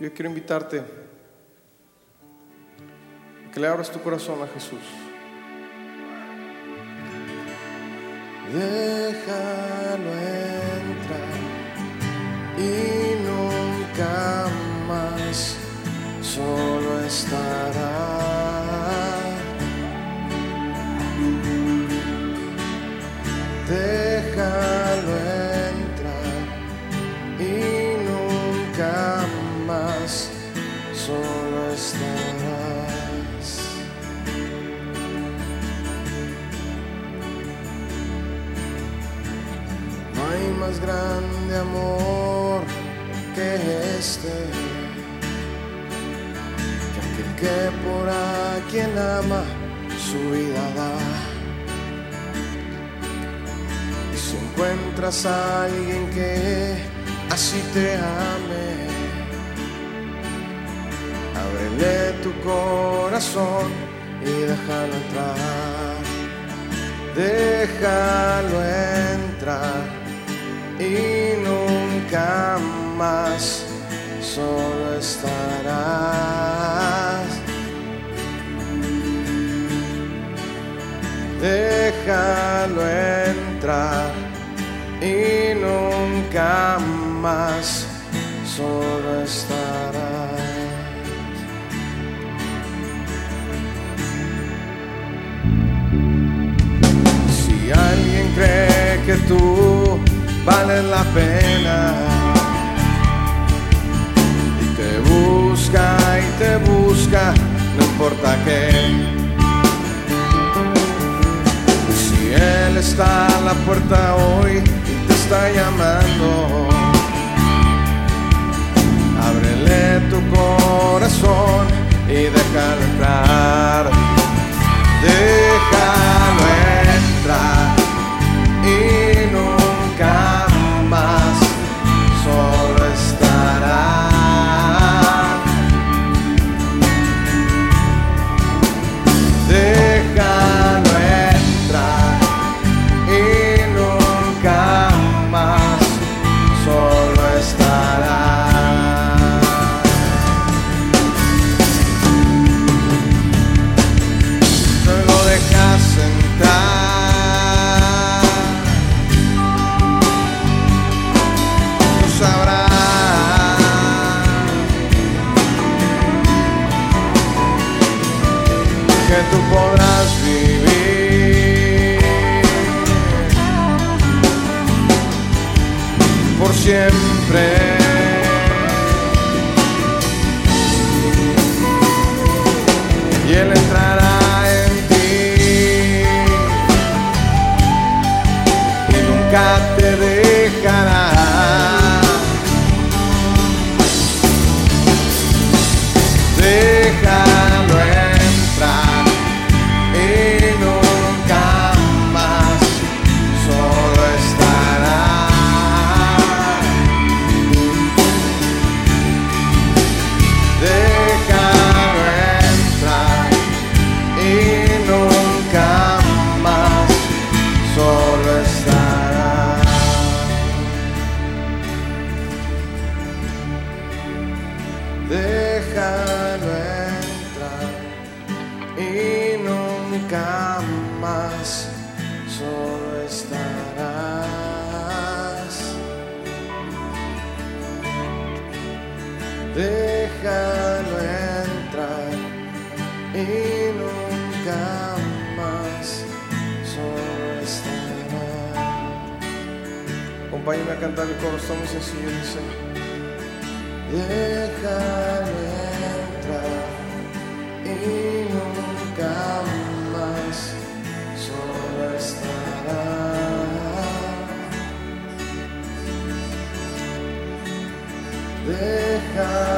Yo quiero invitarte a que le abras tu corazón a Jesús. Déjalo entrar y nunca más solo estará. Solo estarás. No hay más grande amor que este, que aquel que por a quien ama su vida da. Si encuentras a alguien que así te ame, ábrele tu corazón y déjalo entrar. Déjalo entrar y nunca más solo estarás. Déjalo entrar y nunca más solo estarás. Que tú vales la pena y te busca y te busca, no importa qué. Si Él está a la puerta hoy y te está llamando, ábrele tu corazón y déjalo entrar. Tú podrás vivir por siempre. y Él entrará en ti y nunca más solo estarás. Déjalo entrar y nunca más solo estarás. Acompáñame a cantar el coro, está muy sencillo, dice. Déjalo entrar y Déjalo